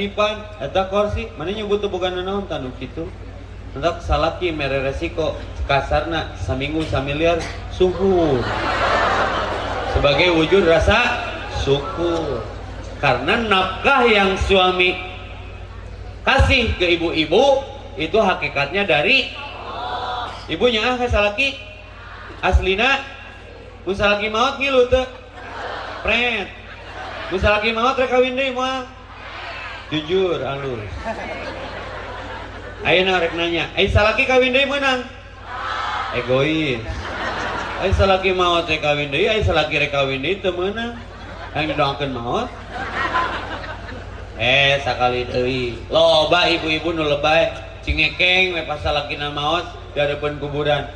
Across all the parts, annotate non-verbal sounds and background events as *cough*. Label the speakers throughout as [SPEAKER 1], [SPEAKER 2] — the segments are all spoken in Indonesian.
[SPEAKER 1] dipan eta kursi mana nyebut bukan naon tanu kitu. Hendak salaki mere resiko kasarna saminggu samiliar suhu sebagai wujud rasa syukur. Karena nafkah yang suami kasih ke ibu-ibu itu hakikatnya dari ibunya. Ah salaki. Aslina musalaki maut ngilu teh? Pret. Musalaki maut rek kawin moal jujur alus Ayo rek nanya, ayo salaki kawin deui menang. Egois. Ayo salaki maot rek kawin deui, ayo salaki rek kawin deui teu meunang. Yang didoakeun maot. Eh sakali deui. Loba ibu-ibu nu lebay cingekeng we pas salakina maot dihareupeun kuburan.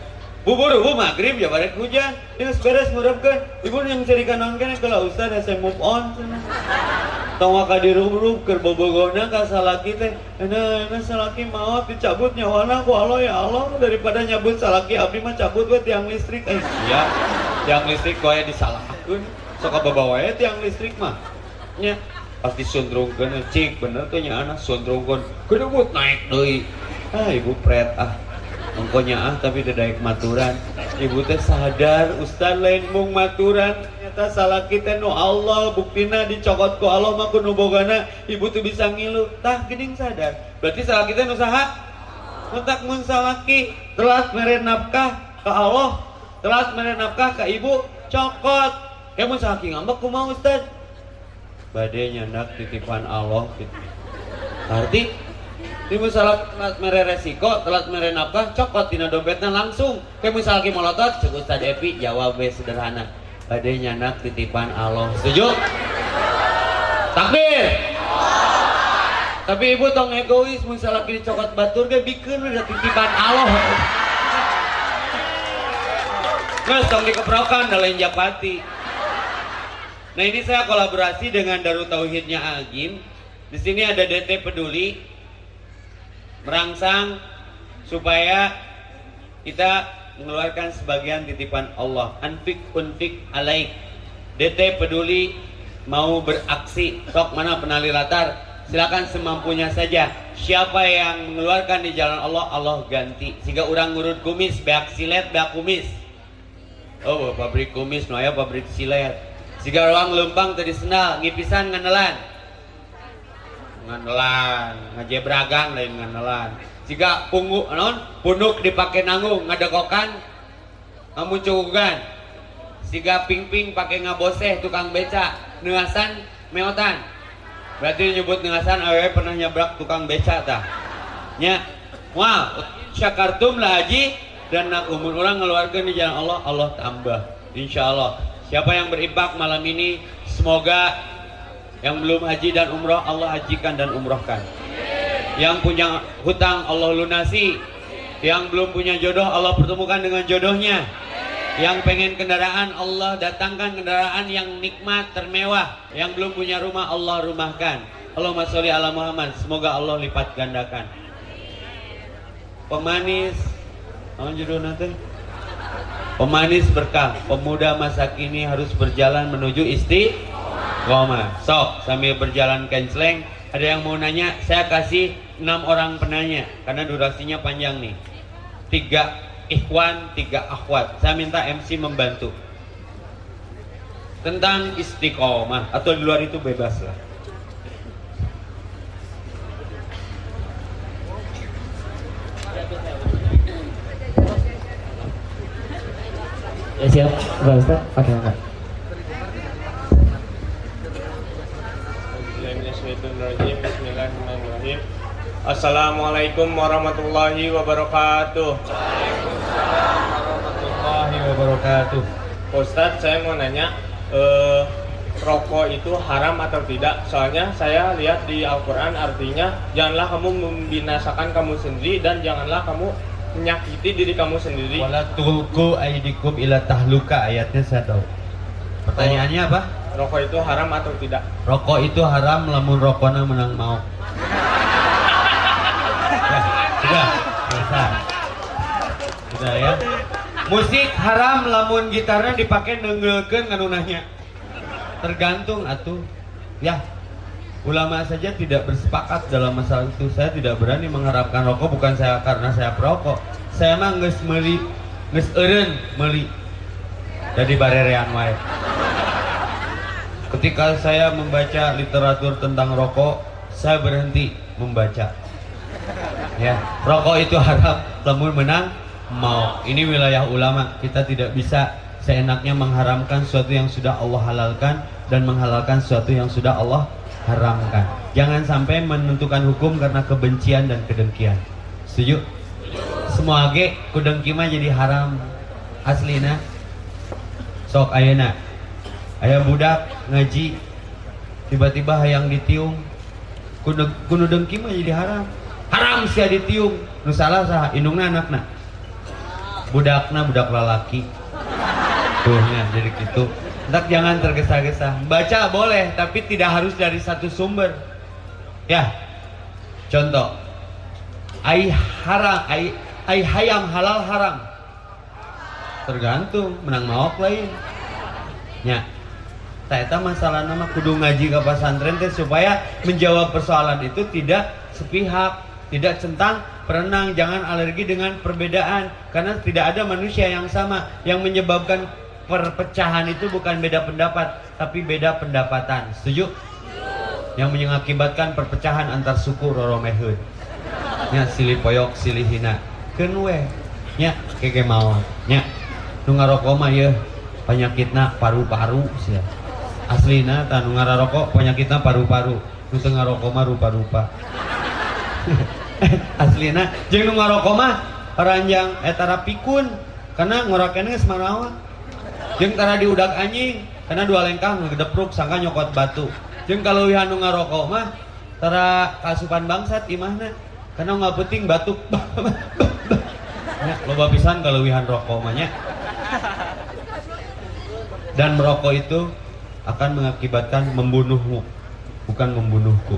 [SPEAKER 1] Bubur bu maghrib ya barek hujan. Ini beres ngurupkeun. Ibu yang cerikan naon kalau ustaz saya move on cenah. Tong ka dirup-rup keur bobogona ka salaki teh. Euna euna salaki maot dicabut nyawana ku Allah ya Allah daripada nyabut salaki abdi mah cabut we tiang listrik. Eh iya. Tiang listrik koe disalahkeun. Sok bawa wae tiang listrik mah. Nya pas disundrungkeun cik bener tuh nya anak sundrungkeun. Kedebut naik deui. Ah ibu pret ah. Engkonya ah tapi daek maturan. Ibu teh sadar ustaz lain mung maturan ternyata salah kita nu Allah buktina dicokot ku Allah mah nu bogana ibu tuh bisa ngilu. Tah gening sadar. Berarti salah kita nu saha? Mentak mun salaki telat mere nafkah ke Allah telat mere nafkah ke ibu cokot. Kamu salaki ngambek kumaha ustaz? Bade nyandak titipan Allah gitu. Arti Ibu salah mere resiko, telat mere nafkah, cokot tina dompetnya langsung. Kayak misalnya molotot, cek Ustaz Epi jawab sederhana. Badai nyanak titipan Allah. Setuju? Takbir. Tapi ibu tong egois misalnya kini cokot batur ge bikin udah titipan Allah. Terus tong dikeprokan dalam japati. Nah ini saya kolaborasi dengan Darut Tauhidnya Agim. Di sini ada DT Peduli merangsang supaya kita mengeluarkan sebagian titipan Allah. Anfik unfik alaik. DT peduli mau beraksi. Sok mana penali latar? Silakan semampunya saja. Siapa yang mengeluarkan di jalan Allah, Allah ganti. Sehingga orang ngurut kumis, beak silet, beak kumis. Oh, pabrik kumis, no ya pabrik silet. Sehingga orang lempang tadi senal, ngipisan nganelan. Nganelan, ngajebragang lain nganelan. Jika pungu non punuk dipakai nanggung ngadekokan ngamuncukan. Siga ping-ping pakai ngaboseh tukang beca nengasan meotan. Berarti nyebut nengasan awe pernah nyabrak tukang beca tah nya wah syakartum lah haji. Dan nak umur orang ngeluarkan di jalan Allah Allah tambah insya Allah siapa yang berimbak malam ini semoga yang belum haji dan umroh Allah hajikan dan umrohkan yang punya hutang Allah lunasi. Yang belum punya jodoh Allah pertemukan dengan jodohnya. Yang pengen kendaraan Allah datangkan kendaraan yang nikmat termewah. Yang belum punya rumah Allah rumahkan. Allahumma sholli ala Muhammad. Semoga Allah lipat gandakan. Pemanis apa judul nanti? Pemanis berkah. Pemuda masa kini harus berjalan menuju istiqomah. Sok sambil berjalan kenceleng ada yang mau nanya saya kasih enam orang penanya karena durasinya panjang nih. Tiga ikhwan tiga akhwat. Saya minta MC membantu. Tentang istiqomah atau di luar itu bebas lah.
[SPEAKER 2] Ya siap, Pak Ustaz. Oke, enggak.
[SPEAKER 3] Bismillahirrahmanirrahim. Assalamualaikum warahmatullahi wabarakatuh.
[SPEAKER 1] warahmatullahi wabarakatuh
[SPEAKER 3] Ustadz, saya mau nanya, eh, rokok itu haram atau tidak? Soalnya saya lihat di Al-Quran artinya janganlah kamu membinasakan kamu sendiri dan janganlah kamu menyakiti diri kamu sendiri.
[SPEAKER 1] wala tulku aidikum ila tahluka ayatnya saya tahu pertanyaannya apa
[SPEAKER 3] Rokok itu haram atau tidak?
[SPEAKER 1] rokok itu haram lamun rokoknya menang mau sudah. Selesai sudah ya. Musik haram lamun gitarnya dipakai nengelkeun nganunahnya tergantung atuh. Ya. Ulama saja tidak bersepakat dalam masalah itu. Saya tidak berani mengharapkan rokok. Bukan saya karena saya perokok. Saya mah nges meli nges eren meli. Jadi barerean wae. Ketika saya membaca literatur tentang rokok saya berhenti membaca ya rokok itu *laughs* haram lamun menang mau ini wilayah ulama kita tidak bisa seenaknya mengharamkan sesuatu yang sudah Allah halalkan dan menghalalkan sesuatu yang sudah Allah haramkan. Jangan sampai menentukan hukum karena kebencian dan kedengkian. Setuju? Semua age kudengki mah jadi haram aslina. Sok ayeuna. Aya budak ngaji tiba-tiba hayang ditiung. Kudu kudu jadi haram. Haram sia ditiung. Nu salah saha indungna anakna. Budakna budak lalaki. Tuh ya, jadi gitu. Ntar jangan tergesa-gesa. Baca boleh, tapi tidak harus dari satu sumber. Ya, contoh. Ai haram, ai, ai hayam halal haram. Tergantung, menang maok lain. Ya, Eta masalah nama kudu ngaji ke pesantren teh supaya menjawab persoalan itu tidak sepihak, tidak centang perenang, jangan alergi dengan perbedaan. Karena tidak ada manusia yang sama yang menyebabkan perpecahan itu bukan beda pendapat tapi beda pendapatan. Setuju? Yang mengakibatkan perpecahan antar suku roromehun nya silih poyok silih hina. Kenwe nya keke mau nya nu ya penyakitna paru-paru sia. Aslina tanu ngarokok penyakitna paru-paru. Nu teu rupa-rupa aslina jeung nu ngarokok mah ranjang etara pikun karena ngorakeun geus manaon Jeng karena diudak anjing karena dua lengkah ngedepruk sangka nyokot batu. Jeng kalau wihanu ngarokok mah tara kasupan bangsat imahna. Karena nggak penting batuk *laughs* ya, loba pisan kalau wihan rokok mahnya dan merokok itu akan mengakibatkan membunuhmu bukan membunuhku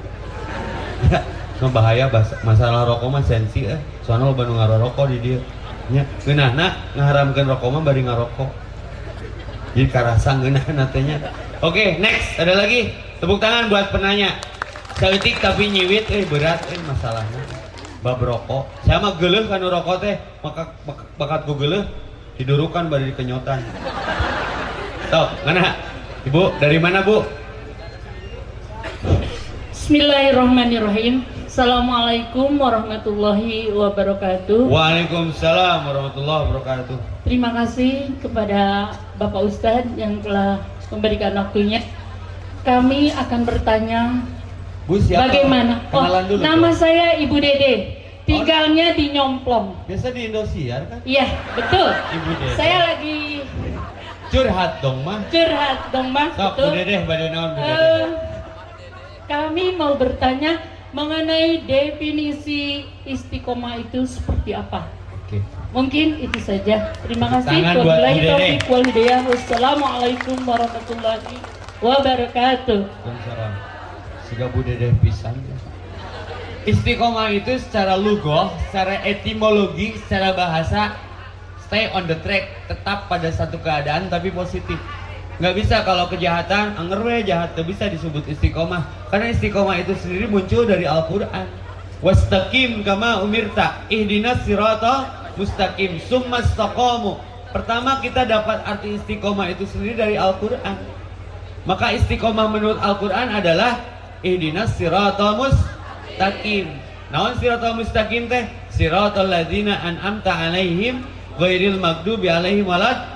[SPEAKER 1] *laughs* ya bahaya masalah rokok mah sensi eh. Soalnya lo bandung ngarokok di dia. Nya geunahna ngaharamkeun rokok mah bari ngarokok. Jadi karasa ngeunah *laughs* natenya oke okay, next ada lagi. Tepuk tangan buat penanya. Sautik tapi nyiwit eh berat eh masalahnya. Bab rokok. Saya mah geuleuh kan rokok teh. Maka bakat ku geuleuh didurukan bari kenyotan Tok, mana? Ibu, dari mana Bu?
[SPEAKER 4] Bismillahirrahmanirrahim. Assalamualaikum warahmatullahi wabarakatuh.
[SPEAKER 1] Waalaikumsalam warahmatullahi wabarakatuh.
[SPEAKER 4] Terima kasih kepada Bapak Ustadz yang telah memberikan waktunya. Kami akan bertanya
[SPEAKER 1] Bu siapa?
[SPEAKER 4] bagaimana? Oh,
[SPEAKER 1] Kenalan dulu.
[SPEAKER 4] nama
[SPEAKER 1] dong.
[SPEAKER 4] saya Ibu Dede. Tinggalnya di Nyomplong.
[SPEAKER 1] Biasa di Indosiar kan?
[SPEAKER 4] Iya, betul.
[SPEAKER 1] Ibu Dede.
[SPEAKER 4] Saya lagi
[SPEAKER 1] Curhat dong mah.
[SPEAKER 4] curhat dong, Mas.
[SPEAKER 1] Sok Bu
[SPEAKER 4] Betul.
[SPEAKER 1] Badai naon Bu Dedeh.
[SPEAKER 4] Eh, kami mau bertanya mengenai definisi istiqomah itu seperti apa?
[SPEAKER 1] Oke.
[SPEAKER 4] Mungkin itu saja. Terima kasih. Wabillahi taufiq wal hidayah. Wassalamualaikum warahmatullahi wabarakatuh.
[SPEAKER 1] Waalaikumsalam. Siga Bu Dedeh pisan. Istiqomah itu secara lugoh, secara etimologi, secara bahasa stay on the track, tetap pada satu keadaan tapi positif. Nggak bisa kalau kejahatan, anger we jahat, nggak bisa disebut istiqomah. Karena istiqomah itu sendiri muncul dari Al-Quran. Wastaqim kama umirta, ihdinas sirata mustaqim, summa istaqamu. Pertama kita dapat arti istiqomah itu sendiri dari Al-Quran. Maka istiqomah menurut Al-Quran adalah ihdinas siratal mustaqim. Naon siratal mustaqim teh? Siratal ladzina an'amta alaihim ghairil maghdubi alaihim walad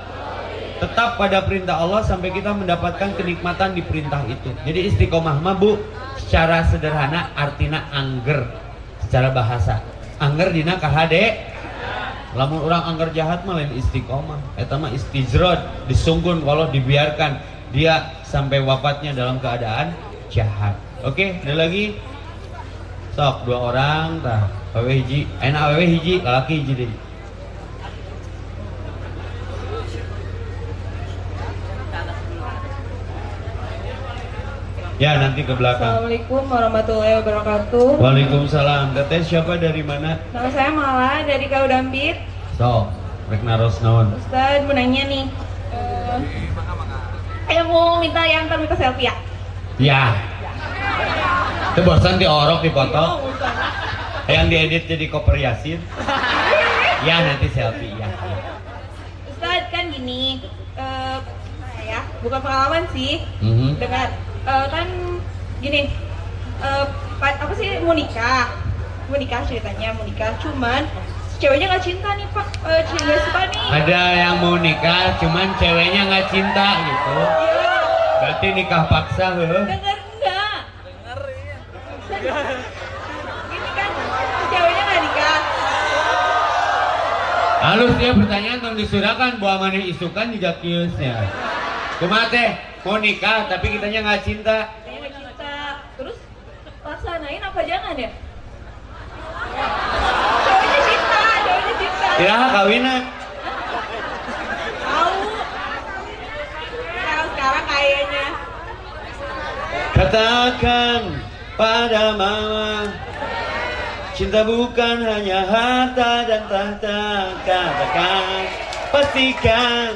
[SPEAKER 1] tetap pada perintah Allah sampai kita mendapatkan kenikmatan di perintah itu. Jadi istiqomah mah Bu secara sederhana artinya angger secara bahasa. Angger dina KHD lamun orang angger jahat mah lain istiqomah. Eta mah istijrod, disungkun kalau dibiarkan dia sampai wafatnya dalam keadaan jahat. Oke, ada lagi? Sok dua orang tah. Awewe hiji, enak awewe hiji, lalaki hiji. Ya nanti ke belakang.
[SPEAKER 5] Assalamualaikum warahmatullahi wabarakatuh.
[SPEAKER 1] Waalaikumsalam. Teteh siapa dari mana?
[SPEAKER 5] Nama saya Mala dari Kaudambit.
[SPEAKER 1] So, rek naros naon.
[SPEAKER 5] Ustadz mau nanya nih. eh, saya mau minta yang minta selfie ya.
[SPEAKER 1] Ya. Itu bosan di orok di foto.
[SPEAKER 5] Oh.
[SPEAKER 1] Yang diedit jadi koper Yasin. Ya nanti selfie ya.
[SPEAKER 5] Ustadz kan gini, eh ya bukan pengalaman sih.
[SPEAKER 1] Mhm.
[SPEAKER 5] Dengar, eh, kan gini, pa- apa sih mau nikah, mau nikah ceritanya mau nikah, cuman ceweknya nggak cinta nih pak, eh cewek suka nih.
[SPEAKER 1] Ada yang mau nikah, cuman ceweknya nggak cinta gitu.
[SPEAKER 5] Iya,
[SPEAKER 1] Berarti nikah paksa heuh.
[SPEAKER 5] dengar enggak? Gini kan, ceweknya nggak nikah.
[SPEAKER 1] Halus dia pertanyaan tong disurakan buah maneh isukan juga kiosnya. Kumaha teh? Mau nikah tapi kitanya nggak cinta.
[SPEAKER 5] Katanya nggak cinta. Terus laksanain apa jangan ya? Cowoknya cinta, cowoknya cinta.
[SPEAKER 1] Kira kawinan.
[SPEAKER 5] Tahu. Sekarang sekarang kayaknya.
[SPEAKER 1] Katakan pada mama Cinta bukan hanya harta dan tahta Katakan, pastikan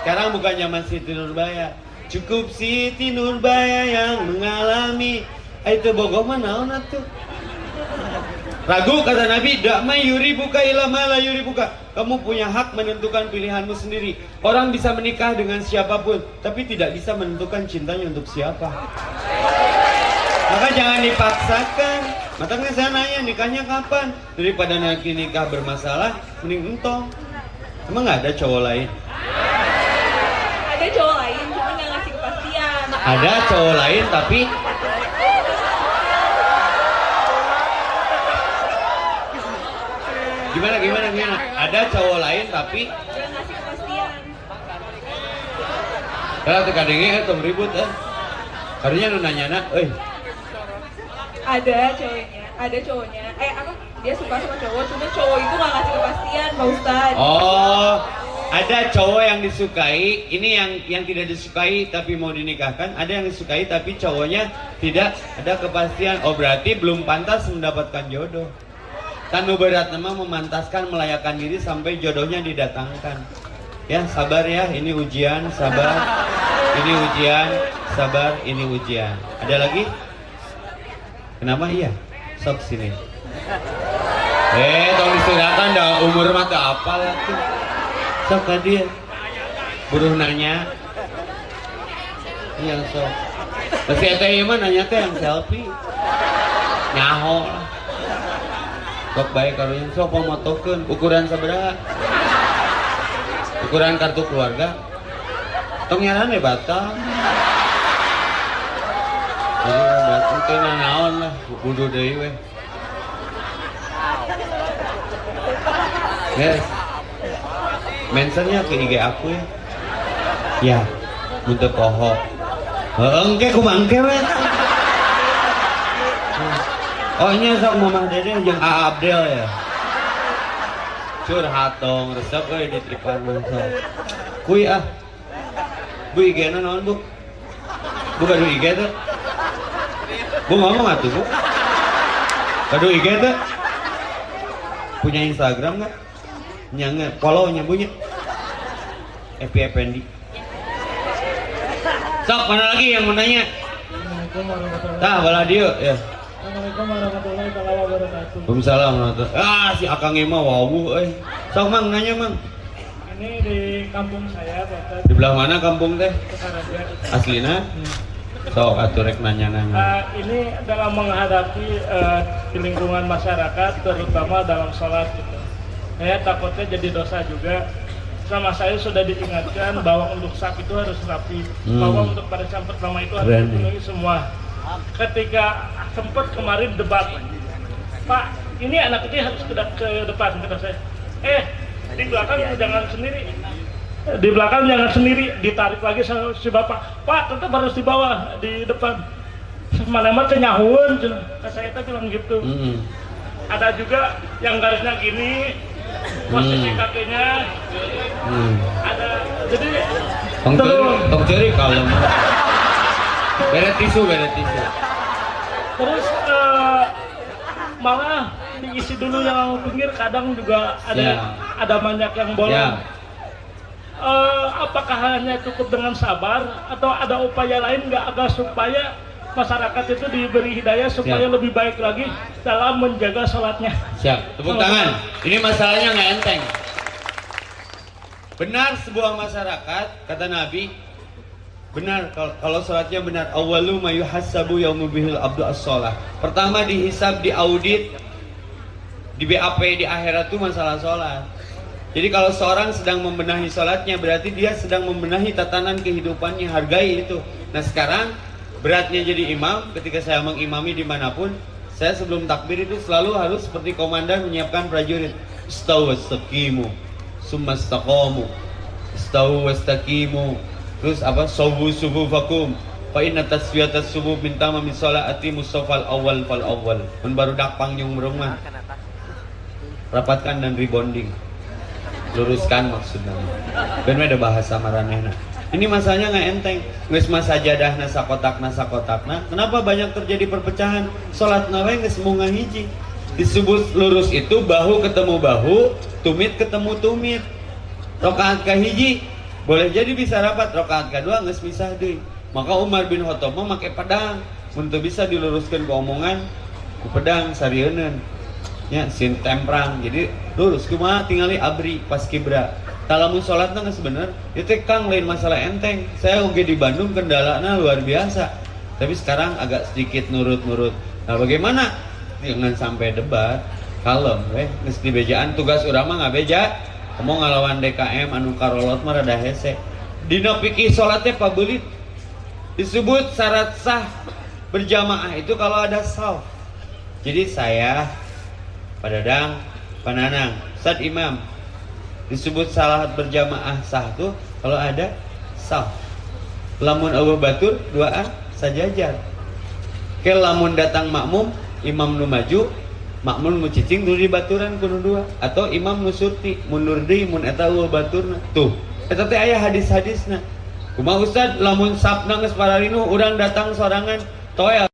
[SPEAKER 1] Sekarang bukan zaman Siti Nurbaya Cukup Siti Nurbaya yang mengalami Ah, Itu bogoh mana tuh Ragu kata Nabi, dak may yuri buka ilama la yuri buka. Kamu punya hak menentukan pilihanmu sendiri. Orang bisa menikah dengan siapa pun, tapi tidak bisa menentukan cintanya untuk siapa. Maka jangan dipaksakan. Makanya saya nanya nikahnya kapan? Daripada nanti nikah bermasalah, mending entong. Emang ada cowok lain?
[SPEAKER 5] Ada cowok lain, cuma nggak ngasih kepastian.
[SPEAKER 1] Ada cowok lain tapi gimana gimana gimana? Ada cowok lain tapi kalau teka dengi itu ribut eh. Harinya nu nanya nak, eh
[SPEAKER 5] Ada cowoknya, ada cowoknya. Eh apa? Dia suka sama cowok, cuma cowok itu nggak ngasih kepastian, Pak Ustadz.
[SPEAKER 1] Oh, ada cowok yang disukai, ini yang yang tidak disukai tapi mau dinikahkan, ada yang disukai tapi cowoknya tidak ada kepastian. Oh, berarti belum pantas mendapatkan jodoh. Tanu berat nama memantaskan melayakkan diri sampai jodohnya didatangkan. Ya, sabar ya, ini ujian, sabar. Ini ujian, sabar, ini ujian. Ada lagi? Kenapa iya? Sok sini. Eh, tolong disediakan dah umur mata apa tuh. Sok ka dia. Buruh nanya. Iya sok. Masih eta ieu mah nanya teh yang selfie. Nyaho. Sok baik karunya sok pemotokeun ukuran sabaraha? Ukuran kartu keluarga. Tong nyaran ya batal. Jadi batal teh naon lah, kudu deui we. Yes. Mentionnya ke IG aku ya. Ya, untuk. Heeh, engke kumaha engke we. Oh nya sok Mamah Dede jeung A Abdel ya. Curhat dong, resep euy di tripan mah sok. Kuy ah. Bu IG na naon bu? Bu kadu IG tuh. Bu ngomong atuh bu. Kadu IG tuh. Punya Instagram nggak? Nyangga, follow nya punya. Epi Effendi. Sok mana lagi yang mau nanya? Tah, bala dia ya.
[SPEAKER 2] Assalamualaikum warahmatullahi wabarakatuh.
[SPEAKER 1] Waalaikumsalam warahmatullahi Ah, si Akang emang wawuh euy. Sok Mang nanya Mang.
[SPEAKER 2] Ini di kampung saya, Bapak
[SPEAKER 1] Di belah mana kampung teh? Aslina? Sok atuh rek nanya-nanya.
[SPEAKER 2] Uh, ini dalam menghadapi uh, di lingkungan masyarakat, terutama dalam sholat gitu. Saya takutnya jadi dosa juga. Sama saya sudah diingatkan bahwa untuk sak itu harus rapi,
[SPEAKER 1] Hmm.
[SPEAKER 2] bahwa untuk pada jam pertama itu harus dipenuhi semua. Ketika sempat kemarin debat, Pak, ini anak ini harus ke, ke depan kata saya. Eh, di belakang jangan sendiri. Di belakang jangan sendiri, ditarik lagi sama si bapak. Pak, tetap harus di bawah, di depan. Mana mah nyahun, cenah. saya bilang gitu.
[SPEAKER 1] Mm-mm.
[SPEAKER 2] Ada juga yang garisnya gini, posisi
[SPEAKER 1] Hmm.
[SPEAKER 2] kakinya
[SPEAKER 1] Hmm.
[SPEAKER 2] ada. Jadi
[SPEAKER 1] ceri,
[SPEAKER 2] terus,
[SPEAKER 1] tong ceri kalem. Tisu, bere tisu.
[SPEAKER 2] terus eh, malah diisi dulu yang pinggir kadang juga ada
[SPEAKER 1] Ya.
[SPEAKER 2] ada banyak yang bolong.
[SPEAKER 1] Ya.
[SPEAKER 2] Eh, apakah hanya cukup dengan sabar atau ada upaya lain nggak agar supaya masyarakat itu diberi hidayah supaya
[SPEAKER 1] Siap.
[SPEAKER 2] lebih baik lagi dalam menjaga sholatnya.
[SPEAKER 1] Siap, tepuk tangan. Ini masalahnya nggak enteng. Benar sebuah masyarakat, kata Nabi, benar kalau, sholatnya benar. Awalu ma yuhassabu yaumu bihil abdu as-sholah. Pertama dihisab, diaudit, di BAP di akhirat itu masalah sholat. Jadi kalau seorang sedang membenahi sholatnya berarti dia sedang membenahi tatanan kehidupannya hargai itu. Nah sekarang beratnya jadi imam ketika saya mengimami di mana pun saya sebelum takbir itu selalu harus seperti komandan menyiapkan prajurit. Istawu wastaqimu, summa istaqamu, wastaqimu. Terus apa? Sawu subufakum. Fa inna tasfiyatas subuh min tamami sholati mustafal awal fal awal. Mun baru dak pangjung rumah. Rapatkan dan rebonding. Luruskan maksudnya. Dan ada bahasa maranehna. Ini masalahnya nggak enteng. Nges masa jadah nasa kotak nasa kotak. Nah, kenapa banyak terjadi perpecahan? Sholat nawe nges munga hiji. Disebut lurus itu bahu ketemu bahu, tumit ketemu tumit. Rokaat kahiji boleh jadi bisa rapat, rokaat kedua nges bisa deh. Maka Umar bin Khattab make pedang untuk bisa diluruskan ke omongan ku pedang ya sin temprang jadi lurus kumaha tingali abri pas kibra talamun sholatna nggak sebener itu kang lain masalah enteng. Saya oke di Bandung kendalanya luar biasa. Tapi sekarang agak sedikit nurut-nurut. Nah bagaimana? Jangan sampai debat. Kalem weh geus di bejaan tugas urang mah nggak beja. Kamu ngalawan DKM anu karolot mah rada hese. Dina pikir sholatnya pabelit disebut syarat sah berjamaah itu kalau ada saf jadi saya Pak Dadang, Pak Nanang, Ustaz Imam disebut salat berjamaah sah tuh kalau ada sah. Lamun Abu Batur duaan sajajar. Ke lamun datang makmum, imam nu maju, makmum nu cicing dulu di baturan kudu dua atau imam nu surti mundur deui mun eta Abu Baturna. Tuh, eta teh aya hadis-hadisna. Kumaha Ustaz lamun sabna geus pararinu urang datang sorangan toe